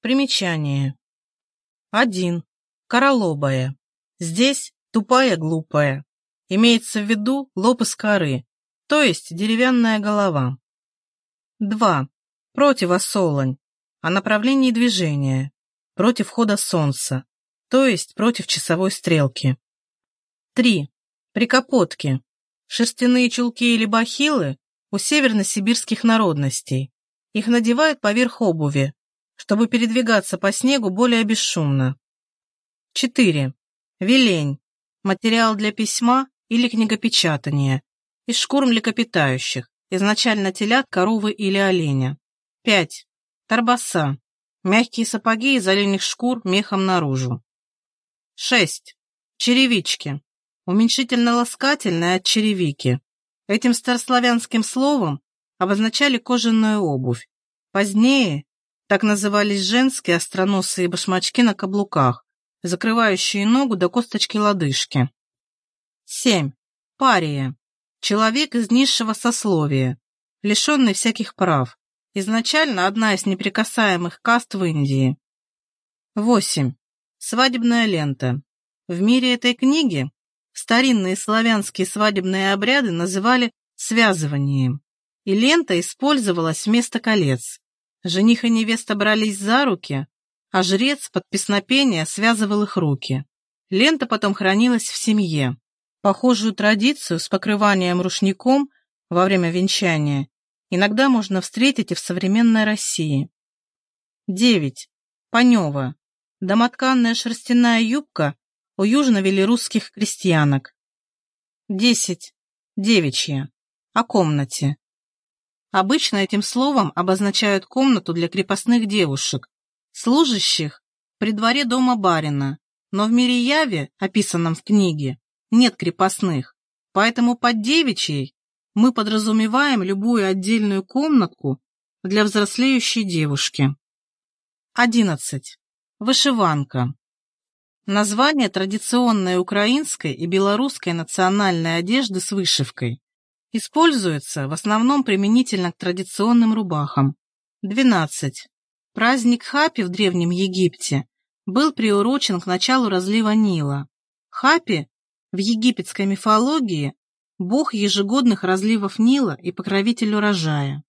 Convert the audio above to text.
Примечание. 1. Королобая. Здесь тупая глупая. Имеется в виду лоб из коры, то есть деревянная голова. 2. Противосолонь. О направлении движения. Против хода солнца, то есть против часовой стрелки. 3. Прикопотки. Шерстяные чулки или бахилы у северно-сибирских народностей. Их надевают поверх обуви, чтобы передвигаться по снегу более бесшумно. 4. Велень. Материал для письма или книгопечатания. Из шкур млекопитающих, изначально телят, коровы или оленя. 5. Торбаса. Мягкие сапоги из оленьих шкур мехом наружу. 6. Черевички. Уменьшительно-ласкательное от черевики. Этим старославянским словом обозначали кожаную обувь. Позднее так назывались женские остроносые башмачки на каблуках, закрывающие ногу до косточки лодыжки. 7. Пария. Человек из низшего сословия, лишенный всяких прав. Изначально одна из неприкасаемых каст в Индии. 8. Свадебная лента. В мире этой книги Старинные славянские свадебные обряды называли связыванием, и лента использовалась вместо колец. Жених и невеста брались за руки, а жрец под песнопение связывал их руки. Лента потом хранилась в семье. Похожую традицию с покрыванием рушником во время венчания иногда можно встретить и в современной России. 9. Панева. Домотканная шерстяная юбка у южно-велерусских крестьянок. Десять. Девичья. О комнате. Обычно этим словом обозначают комнату для крепостных девушек, служащих при дворе дома барина, но в мире Яви, описанном в книге, нет крепостных, поэтому под девичьей мы подразумеваем любую отдельную комнатку для взрослеющей девушки. Одиннадцать. Вышиванка. Название традиционной украинской и белорусской национальной одежды с вышивкой. Используется в основном применительно к традиционным рубахам. 12. Праздник Хапи в Древнем Египте был приурочен к началу разлива Нила. Хапи в египетской мифологии – бог ежегодных разливов Нила и покровитель урожая.